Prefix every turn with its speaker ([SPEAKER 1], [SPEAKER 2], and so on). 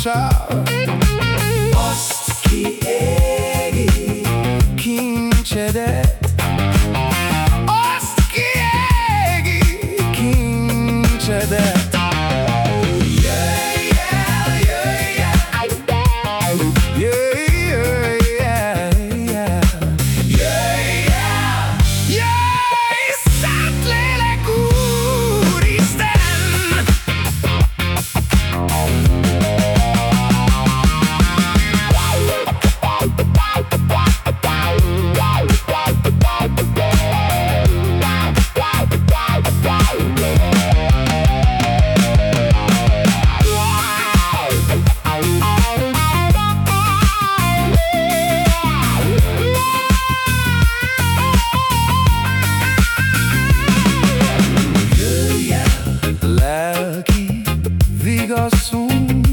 [SPEAKER 1] fontosabb Vigaszunk